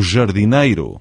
o jardineiro.